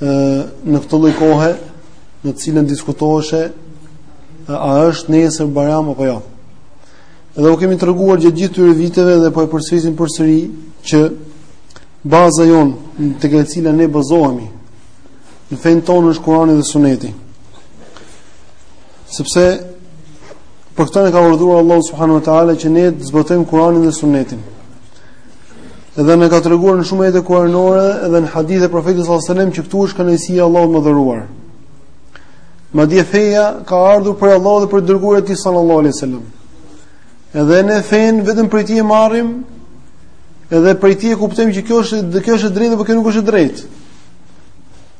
ë në këtë lloj kohe në të cilën diskutoheshe a është nesër Bajram apo jo. Dhe u kemi treguar gjatë gjithë këtyre viteve dhe po e përsërisim përsëri që baza jonë tek e cila ne bazohemi në fenë tonë është Kurani dhe Suneti. Sepse për këtë na ka urdhëruar Allahu subhanahu wa taala që ne ta zbatojmë Kur'anin dhe Sunnetin. Edhe na ka treguar në shumë ajete kuranore dhe në hadithe të profetit sallallahu alajhi wasallam që këtu është kënaqësia e Allahut të madhëruar. Madje feja ka ardhur prej Allahut dhe prej të dërguarit të tij sallallahu alajhi wasallam. Edhe ne fenë vetëm prej tij e marrim, edhe prej tij e kuptojmë që kjo është, kjo është e drejtë apo kjo nuk është e drejtë.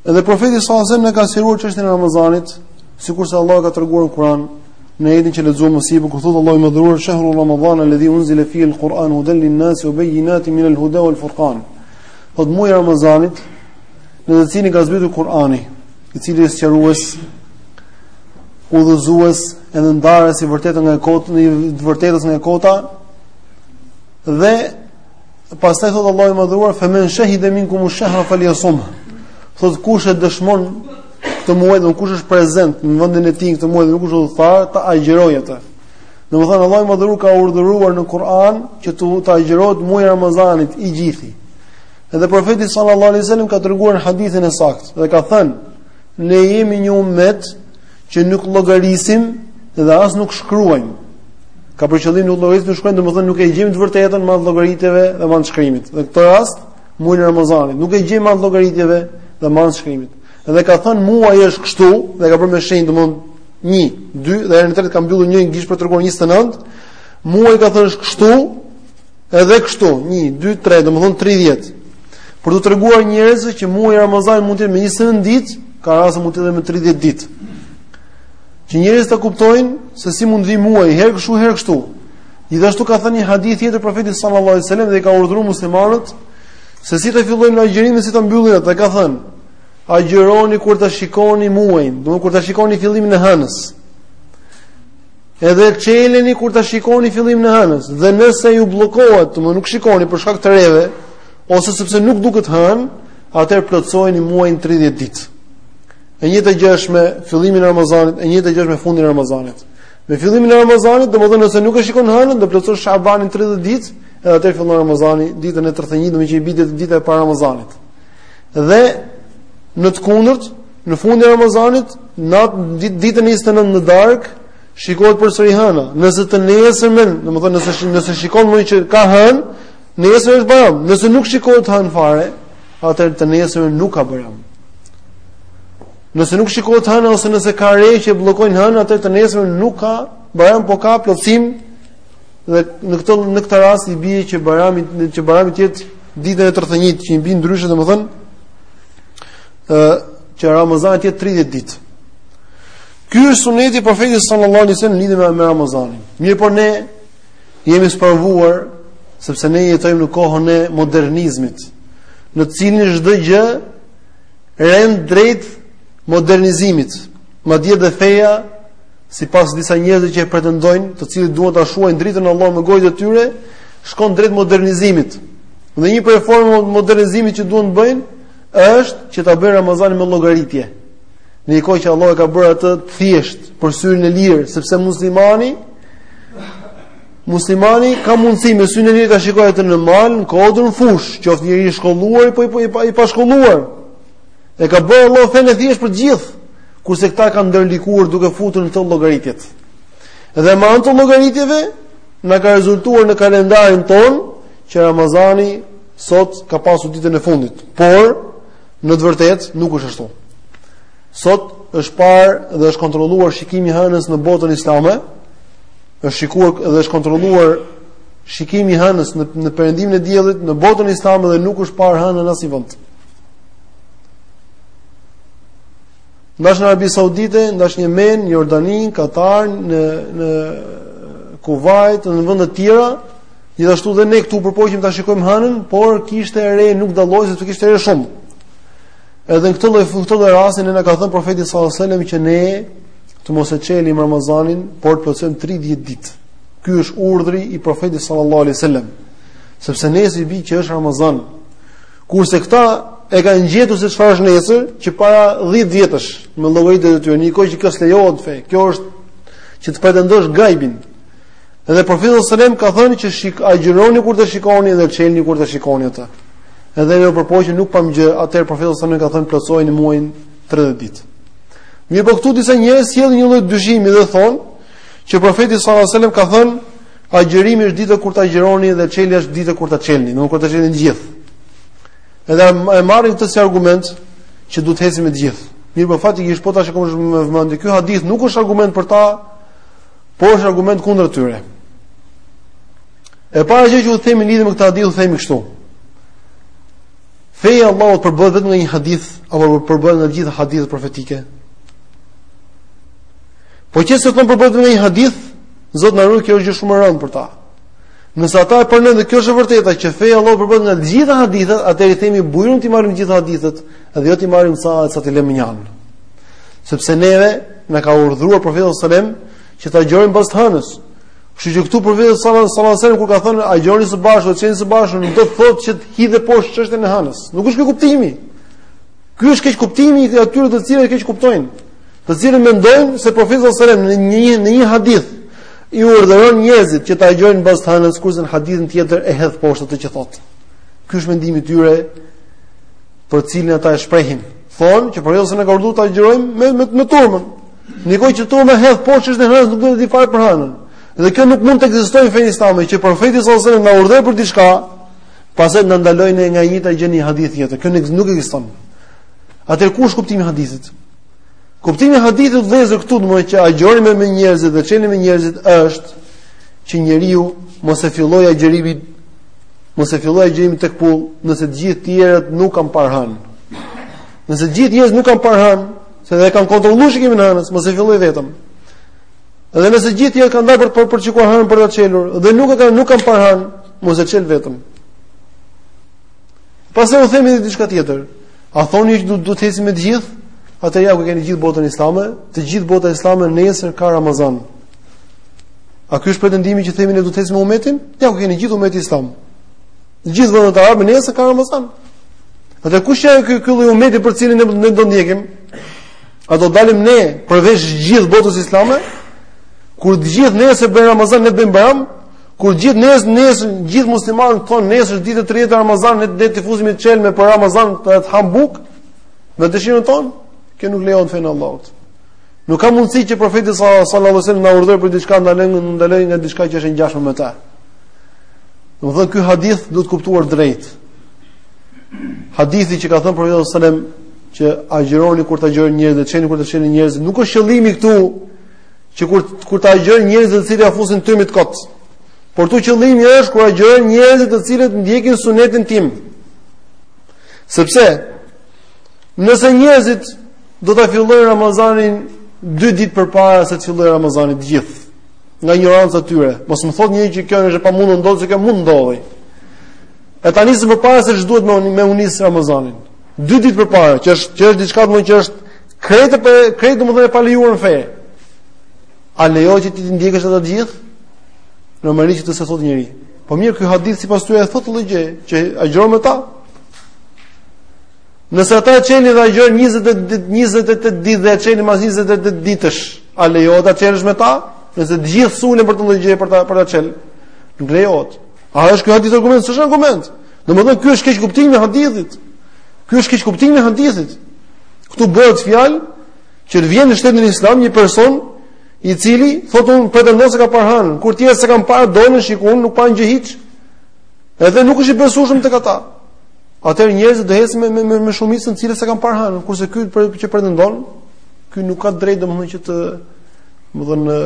Edhe profeti sallallahu alajhi wasallam na ka sqaruar çështjen e Ramazanit, sikurse Allahu ka treguar në Kur'an, në ajetin që lexuam më sipër, ku thotë Allahu i madhëruar shahru Ramazan alladhi unzila fihi al-Qur'an hudan lin-nas wa bayyinatin min al-huda wal-furqan. Thotë muaji i Ramazanit, në të cilin ka zbritur Kur'ani, i cili është sqarues, udhëzues, edhe ndarës i vërtetës nga e kota, i së vërtetës nga e kota dhe Pastaj thotë Allahu i madhëruar fa men shahida minkum ash-shahra falyasumh. Thotë kush e dëshmon këtë muaj dhe kush është prezent në vendin e tij këtë muaj dhe nuk është udhëtar ta agjërojë atë. Domethënë Allahu i madhëruar ka urdhëruar në Kur'an që të agjërohet muaji i Ramazanit i gjithi. Edhe profeti sallallahu alaihi wasallam ka treguar në hadithin e saktë dhe ka thënë ne jemi një ummet që nuk llogarisim dhe as nuk shkruajmë. Ka për qëllim nuk llogarisim, nuk shkruajmë, domethënë nuk e gjejmë të vërtetën me anë të llogaritjeve dhe me anë të shkrimit. Në këtë rast, muajin e Ramazanit, nuk e gjejmë me anë të llogaritjeve dhe me anë të shkrimit. Dhe ka thënë muaji është kështu dhe ka bërë me shenjë domethënë 1, 2 dhe herën e tretë ka mbyllur një gisht për të treguar 29. Muaji ka thënë është kështu, Edhe kështu, 1 2 3, domethënë 30. Për të treguar njerëzve që muaji i Ramazanit mund të jetë me 29 ditë, ka raste mund të jetë me 30 ditë. Që njerëzit ta kuptojnë se si mund të vijë muaji herë kështu herë kështu. Gjithashtu ka thënë në një hadith tjetër profeti sallallahu alajhi wasallam dhe i ka urdhëruar muslimanët se si të fillojnë agjërimin dhe si ta mbyllin atë. Ka thënë: "Agjëroni kur ta shikoni muajin, do të thotë kur ta shikoni fillimin e hënës." Edhe çeleni kur ta shikoni fillimin e hënës dhe nëse ju bllokohet, domethënë nuk shikoni për shkak të reve ose sepse nuk duket hëna, atëherë plotësojeni muajin 30 ditë. E njëjta gjë është me fillimin e Ramazanit, e njëjta gjë është me fundin e Ramazanit. Me fillimin e Ramazanit, domethënë nëse nuk e shikon hënën, do plotësosh Shabanin 30 ditë, edhe atëherë fillon Ramazani ditën e 31, domethënë që i bie dita e parë e Ramazanit. Dhe në të kundërt, Në fundin e Ramazanit, natë ditën 29 në darkë, shikohet përsëri hëna. Nëse të nesërmen, domethënë nëse nëse shikohet që ka hënë, nesër është bajram. Nëse nuk shikohet hënë fare, atëherë të nesërmen nuk ka bajram. Nëse nuk shikohet hëna ose nëse ka re që bllokojnë hënë, atëherë të nesërmen nuk ka bajram, po ka plotësim dhe në këtë në këtë rast i bie që bajrami që bajrami të jetë ditën e 31 që i bie ndryshe domethënë ë që Ramazani të jetë 30 ditë. Ky është suneti i profetit sallallahu alajhi wasallam lidhur me Ramazanin. Mirëpo ne jemi sprovuar sepse ne jetojmë në kohën e modernizmit, në të cilën çdo gjë rend drejt modernizimit. Madje dhe feja sipas disa njerëzve që e pretendojnë, të cilët duan ta shuajnë dritën e Allahut me gojën e tyre, shkon drejt modernizimit. Dhe një prej formave të modernizimit që duan të bëjnë është që ta bëjnë Ramazanin me llogaritje. Në një kohë që Allah e ka bërë atë të thjeshtë për syrin e lirë, sepse muslimani muslimani ka mundësi me syrin e lirë ta shikojë atë në mal, në kodër, në fushë, qoftë njeri i shkolluar apo i pa, pa shkolluar. E ka bërë Allah fenë të thjeshtë për të gjithë, kurse këta e kanë ndërlikuar duke futur në të llogaritjet. Dhe me anë të llogaritjeve na ka rezultuar në kalendarin tonë që Ramazani sot ka pasur ditën e fundit, por në të vërtetë nuk është ashtu. Sot është parë dhe është kontrolluar shikimi i hënës në botën islame, është shikuar dhe është kontrolluar shikimi i hënës në në perëndimin e diellit në botën islame dhe nuk është parë hëna në asnjë vend. Ndash në Arabi Saudite, ndash në Jemen, Jordani, Katar, në në Kuvajt, dhe, në vende të tjera, Gjithashtu dhe ne këtu u përpoqëm ta shikojmë hënën, por kishte re nuk dallohej sepse kishte re shumë. Edhe në këtë lloj këtë lloj rasti ne na ka thënë profeti sallallahu alajhi wasallam që ne të mos e çelim Ramazanin, por të plotësojmë 30 ditë. Ky është urdhri i profetit sallallahu alajhi wasallam. Sepse nesër i bi që është Ramazan. Kurse këta e kanë gjetur se çfarë është nesër, që para 10 vjetësh me llogaritë e tyre, në një kohë që kjo s'lejohet në fe. Kjo është që të pretendosh gajbin. Dhe profeti sallallahu alajhi wasallam ka thënë që shik agjëroni kur të shikoni dhe çelni kur të shikoni atë. Edhe ne u përpoqëm, nuk pamë gjë, atëherë profeti sallallahu alajhi wasallam ka thënë plotësojeni muajin 30 ditë. Mirëpo këtu disa njerëz sjellin një lloj dyshimi dhe thonë që profeti sallallahu alajhi wasallam ka thënë agjërimi është dita kur ta agjëroni dhe çelja është dita kur ta çelni, dhe kur ta çelni të gjithë. Edhe e marrin këtë si argument që duhet të ecim me të gjithë. Mirëpo faktikisht po ta shikosh me vëmendje, ky hadith nuk është argument për ta Po është argument kundër tyre. E para gjë që u themi lidhur me këtë hadith, u themi kështu. Feja e Allahut përbëhet vetëm nga një hadith apo përbëhet nga të gjitha hadithet profetike? Po qe se thonë përbëhet nga një hadith, Zot na ruaj, kjo është gjë shumë e rëndë për ta. Nëse ata e përmendin, kjo është e vërteta që feja e Allahut përbëhet nga të gjitha hadithet, atëherë i themi bujrum t'i marrim të gjitha hadithet, dhe jo t'i marrim ca, ca t'i lëmë mënjanë. Sepse neve Na ka urdhëruar profeti sallallahu alajhi wasallam që të agjërojmë në bazë të hënës. Kështu që këtu profeti sallallahu alajhi wasallam kur ka thënë agjëroni së bashku, çeleni së bashku, nuk do të thotë që të hedhë poshtë çështjen e hënës. Nuk është ky kuptimi. Ky është keqkuptimi i atyre të cilët keqkuptojnë. Të cilët mendojnë se profeti sallallahu alajhi wasallam në një në një hadith i urdhëron njerëzit që të agjërojnë në bazë të hënës kurse në hadithin tjetër e hedh poshtë atë që thotë. Ky është mendimi i tyre për të cilin ata e shprehin, thonë që profeti sallallahu alajhi wasallam ka urdhëruar të agjërojmë me me, me turmën. Ndërkohë që turma hedh poshtë çështjen e hënës, nuk do të dijë fare për hënën. Dhe kjo nuk mund të ekzistojë në fenë islame që profeti sallallahu alajhi wasallam na urdhërojë për diçka, pastaj na ndalojë nga e njëjta gjë në hadith tjetër. Kjo nuk ekziston. Atëherë kush është kuptimi i hadithit? Kuptimi i hadithit vëllezër këtu do të thotë që agjëroni me, me njerëzit dhe çeleni me njerëzit është që njeriu mos e fillojë agjërimin mos e fillojë agjërimin tek pull, nëse të gjithë tjerët nuk kanë parë hanë. Nëse të gjithë njerëzit nuk kanë parë hanë, se dhe kanë kontrolluar shikimin e hanës, mos e fillojë vetëm. Dhe nëse të gjithë tjerët kanë dalë për për për të shikuar hanën për ta çelur dhe nuk e kanë nuk kanë parë hanë, mos e çelë vetëm. Pastaj u themi edhe diçka tjetër. A thoni që duhet të ecim me të gjithë? Atëherë ja ku keni gjithë botën islame, të gjithë bota islame nesër ka Ramazan. A ky është pretendimi që themi ne duhet të ecim me umetin? Ja ku keni gjithë umetin islam. Të gjithë vendet arabe nesër ka Ramazan. Atëherë kush janë ky ky lloj umeti për cilin ne, ne do ndjekim? A do dalim ne përveç gjithë botës islame? Kur të gjithë nesër bëjnë Ramazan, ne bëjmë Bajram, Kur gjithë nesër, nesër gjithë muslimanët thonë nesër është dita e 30 e Ramazanit, ne do t'ia fusim të çelim për Ramazan të të hamë bukë me dëshirën tonë, kjo nuk lejohet në fenë e Allahut. Nuk ka mundësi që profeti sallallahu alajhi wasallam na urdhërojë për diçka, na ndalë nga, na ndalë nga diçka që është e ngjashme me të. Do të thotë ky hadith duhet kuptuar drejt. Hadithi që ka thënë profeti sallallahu alajhi wasallam që agjëroni kur të agjërojnë njerëzit dhe çeleni kur ta çelin njerëzit, nuk është qëllimi këtu Që kur kur të agjërojnë njerëzit të cilët ia fusin tymit kot. Por këtu qëllimi është kur agjërojnë njerëzit të cilët ndjekin sunetin tim. Sepse nëse njerëzit do ta fillojnë Ramazanin 2 ditë përpara se të fillojë Ramazani të gjithë nga ignoranca e tyre. Mos më thotë njeri që kjo është e pamundur të ndodhë se kjo mund të ndodhi. E ta nisin përpara se ç'duhet me me u nis Ramazani. 2 ditë përpara, që është që është diçka më që është Krejt apo krejt domethënë e palejuar në fe. A lejohet që ti të ndjekësh ata të gjithë? Normalisht që s'e thotë njeri. Po mirë ky hadith sipas tyre thotë llogjika që agjëro me ta. Nëse ata çelin dhe agjërojn 20 ditë 28 ditë dhe çelin mas 28 ditësh, a lejohet ta çelësh me ta? Nëse të gjithë sulen për të lloj gjë për ta për ta çel. Nuk lejohet. A është ky hadith argument? S'është argument. Domethënë ky është keqkuptimi i hadithit. Ky është keqkuptimi i hadithit. Ktu bëhet fjalë që të vjen në shtetin islam një person i cili thotë unë pretendoj se ka parë hanën, kur të tjerët s'e kanë parë kanë shikun, nuk pan gjë hiç. Edhe nuk është i besueshëm tek ata. Atëherë njerëzit do ecin me me, me, me shumicën e cila s'e kanë parë hanën, kurse ky për, që pretendon, ky nuk ka drejt domethënë që të domethënë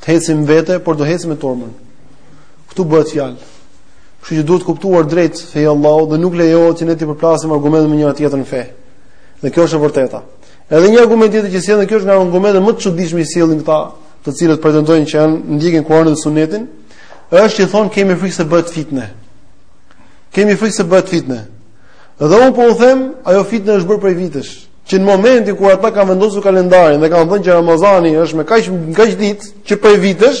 të eci vetë, por do eci me turmën. Këtu bëhet fjalë. Kështu që duhet kuptuar drejt feja e Allahut dhe nuk lejohet që ne të përplasim argumente me njëra tjetrën në fe. Dhe kjo është e vërteta. Edhe një argument tjetër që sjellin, kjo është nga argumentet më të çuditshme që sjellin këta, të cilët pretendojnë që janë ndjekin Kur'anin dhe Sunetin, është që thon kemi frikë se bëhet fitnë. Kemi frikë se bëhet fitnë. Dhe un po u them, ajo fitnë është bërë prej vitesh, që në momentin kur ata kanë vendosur kalendarin dhe kanë thënë që Ramazani është me kaq kaq ditë që prej vitesh,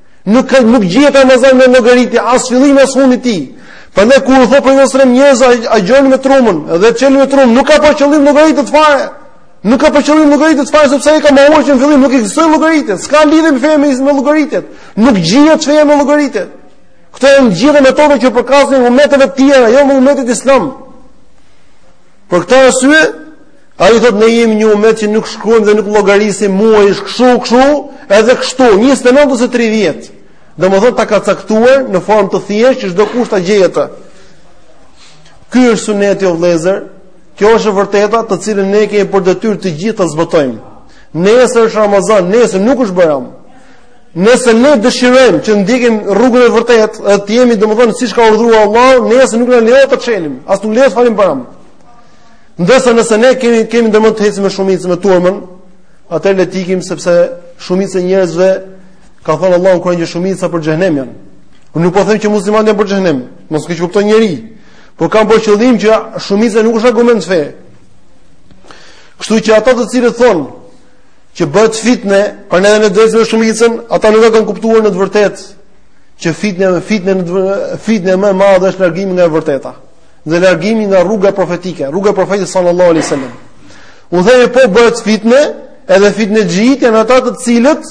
Nuk nuk njihet Ramazani me llogaritje as fillimi as fundi i tij. Prandaj kur u thotë pejgamberi njerëz agjoni me turmën dhe çelni me turmën, nuk ka për qëllim llogaritjet fare. Nuk ka për qëllim llogaritjet fare sepse ai i ka mohuar që në fillim nuk ekzistojnë llogaritjet. S'ka lidhje me fenë me llogaritjet. Nuk njihet feja me llogaritje. Këto janë gjithë metoda që u përkasin umeteve të tjera, jo umetit islam. Për këtë arsye, Ai thotë ne jemi një umet që nuk shkruajmë dhe nuk llogarisim, muaji është kështu, kështu, edhe kështu, 29 ose 30. Domethënë ta ka caktuar në formë të thjeshtë që çdokush ta gjejë atë. Ky është suneti o vëllezër. Kjo është e vërteta, të cilën ne kemi për detyrë të gjithë ta zbatojmë. Nesër është Ramazan, nesër nuk është Bajram. Nëse ne dëshirojmë që të ndjekim rrugën e vërtetë, të jemi domethënë siç ka urdhëruar Allahu, nesër nuk na lejohet të çelim, as nuk lejohet të falim Bajram. Ndërsa nëse ne kemi kemi ndërmend të ecim me shumicën me turmën, atëherë le të ikim sepse shumica e njerëzve ka thënë Allahu në Kur'an shumica për xhenem janë. Unë nuk po them që muslimanët janë për xhenem, mos keqkupton njeri, por kam për qëllim që shumica nuk është argument në fe. Kështu që ata të cilët thonë që bëhet fitne, po nuk e ndjekim shumicën, ata nuk e kanë kuptuar në të vërtetë që fitne, fitne, fitne më e madhe është largimi nga e vërteta. dhe largimi nga rruga profetike, rruga e profetit sallallahu alaihi wasallam. Unë them po bëhet fitne, edhe fitnexhit janë ata të cilët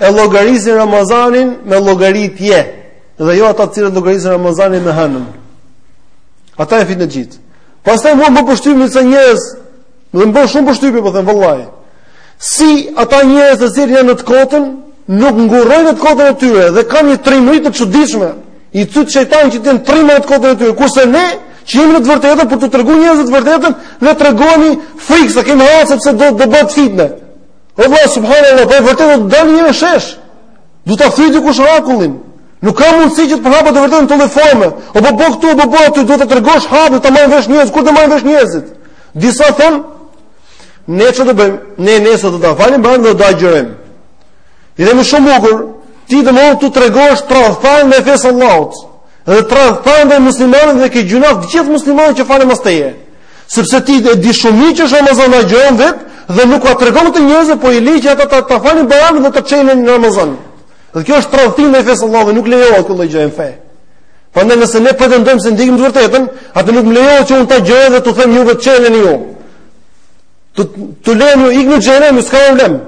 e llogarisin Ramazanin me llogaritje dhe jo ata të cilët llogarisin Ramazanin me hënën. Ata jan fitnexhit. Pastaj mua më pështyjnë ca njerëz Dhe më bën shumë përshtypje, po them vallahi. Si ata njerëz të cilët janë në të kotën, nuk ngurrojnë në të kotën e tyre dhe kanë një trimëri të çuditshme. I cyt shejtani që të jenë trima në të kotën e tyre, kurse ne që jemi në të vërtetën për t'ua treguar njerëzve të vërtetën, ne tregojmë frikë se kemi hall sepse do të bëhet fitnë. O vëlla subhanallahu, po e vërteta do dalë në shesh. Do ta thyjë dikush akullin. Nuk ka mundësi që të përhapet e vërteta në këtë lloj forme. O po bëj këtu, po bëj aty, duhet ta tregosh hapur, ta marrin vesh njerëzit, kur ta marrin vesh njerëzit. Disa thon, ne çfarë do bëjmë? Ne nesër do ta falim bajramin dhe do të agjërojmë. Edhe më shumë bukur, ti domethënë këtu tregohesh tradhtar ndaj fesë Allahut. Dhe tradhtar ndaj muslimanëve dhe ke gjynahet e gjithë muslimanëve që falen mas teje. Sepse ti e di shumë mirë që është Ramazan, agjëron vetë dhe nuk ua tregon këtë njerëzve po i lë ata ta, ta falin bajram dhe ta çelin në Ramazan. Dhe kjo është tradhti ndaj fesë Allahut, nuk lejohet kjo lloj gjëje në fe. Prandaj nëse ne pretendojmë se ndjekim të vërtetën, atëherë nuk më lejohet që unë ta agjëroj dhe t'ju them juve ta çelni ju. Të të lejmë ju ikni në xhehenem, nuk ka problem.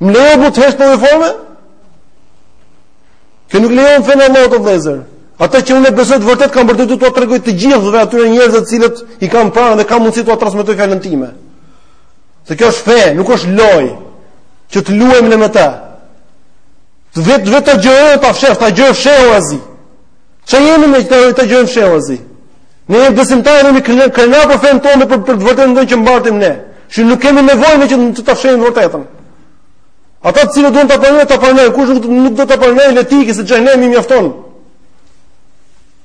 Më lejohet të hesht në këtë formë? Këtë nuk e lejon feja e Allahut o vëllezër. Atë që unë besoj të vërtetë kam për detyrë t'ua tregoj të gjithëve atyre njerëzve të cilët i kam pranë dhe kam mundësi t'ua transmetoj fjalën time. Se kjo është fe, nuk është lojë që të luajmë ne me të. Të vetë vetë të agjërojmë ta fsheh, të agjërojmë fshehurazi. Ça jemi ne të, të agjërojmë fshehurazi? Ne jemi besimtarë dhe jemi krenarë për fenë tonë për, për të vërtetën dhe që mbartim ne. Që nuk kemi nevojë ne që ta fshehim të vërtetën. Ata të cilët duan ta pranojnë, ta pranojnë. Kush nuk do ta pranojë, le të ikë se xhehenemi mjafton.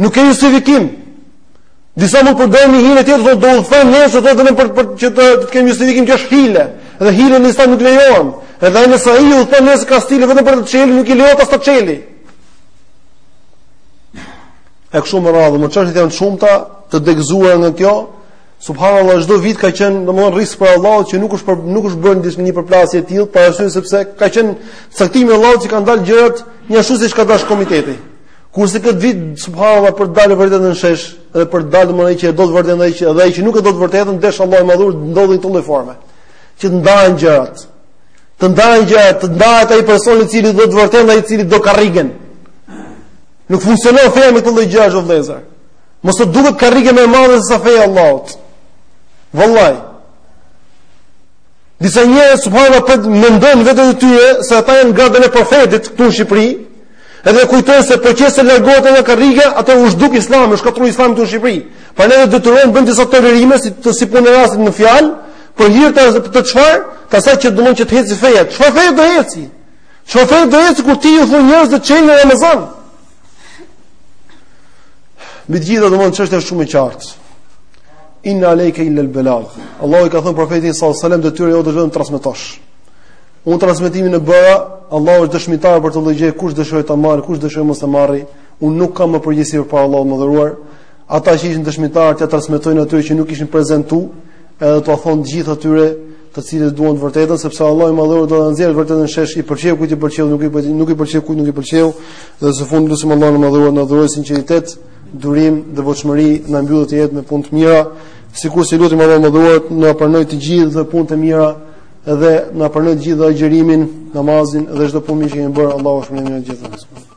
Nuk ka justifikim. Disa mund të përdojnë një hile tjetër, thotë do udhëtoj nesër, thotë vetëm për, për që të, të kemi justifikim që është hile. Dhe hilet në islam nuk lejohen. Edhe ai nëse ai udhëton nesër kastile vetëm për ta çelë, nuk i lejohet as ta çeli. E kështu me radhë, më çështjet janë shumëta të degëzuara nga kjo. Subhanallahu çdo vit ka qenë domthon rrisk prej Allahut që nuk është për, nuk është bërë diçka një përplasje e tillë, për arsye sepse ka qenë caktimi i Allahut që kanë dalë gjërat një ashtu siç ka dashur komiteti. Kurse këtë vit subhanallahu për të dalë e vërteta në shesh dhe për të dalë domethënë ai që e do të vërtetën ai që dhe ai që nuk e do të vërtetën deshi Allahu i madhëruar të ndodhi në këtë lloj forme. Që të ndahen gjërat. Të ndahen gjërat, të ndahet ai person i cili do të vërtetën nga ai i cili do karrigen. Nuk funksionon feja me këto lloj gjërash o vëllezër. Mos të duket karrigia më e madhe se sa feja e Allahut. Vallahi. Disa njerëz subhanallahu mendojnë veten e tyre se ata janë në gradën e profetit këtu në Shqipëri, Edhe kujtojnë se po qe se largohet nga karriga, atëherë u zhduk Islami, u shkatrroi Islami në Shqipëri. Prandaj detyrohen bëjnë disa tolerime si të si punë rastit në fjalë, për hir të asaj të çfarë, të asaj që domethënë që të heci feja. Çfarë feja do heci? Çfarë feja do heci kur ti ju thua njerëzve të çelin në Ramazan? Me të gjitha domethënë çështja është shumë e qartë. In alejka illa al-balagh. Allahu i ka thënë profetit sallallahu alajhi wasallam detyrë jote vetëm transmetosh. Unë transmetimin e bëra, Allahu është dëshmitar për këtë lloj gjëje, kush dëshiron ta marrë, kush dëshiron mos ta marrë, unë nuk kam më përgjegjësi përpara Allahut të madhëruar. Ata që ishin dëshmitarë t'ia transmetojnë atyre që nuk ishin prezent këtu, edhe t'u thonë të gjithë atyre të cilët duan të vërtetën, sepse Allahu i madhëruar do ta nxjerrë të vërtetën në shesh i pëlqeu kujt i pëlqeu, nuk i pëlqeu, nuk i pëlqeu kujt nuk i pëlqeu, dhe së fundi lutim Allahun e madhëruar na dhurojë sinqeritet, durim, devotshmëri, na mbyllë këtë jetë me punë të mira, sikurse lutim Allahun e madhëruar na pranojë të gjithëve punët e mira. Edhe na pranojë të gjithëve agjërimin, namazin dhe çdo punë që kemi bërë, Allahu ju shpërbleftë gjithëve.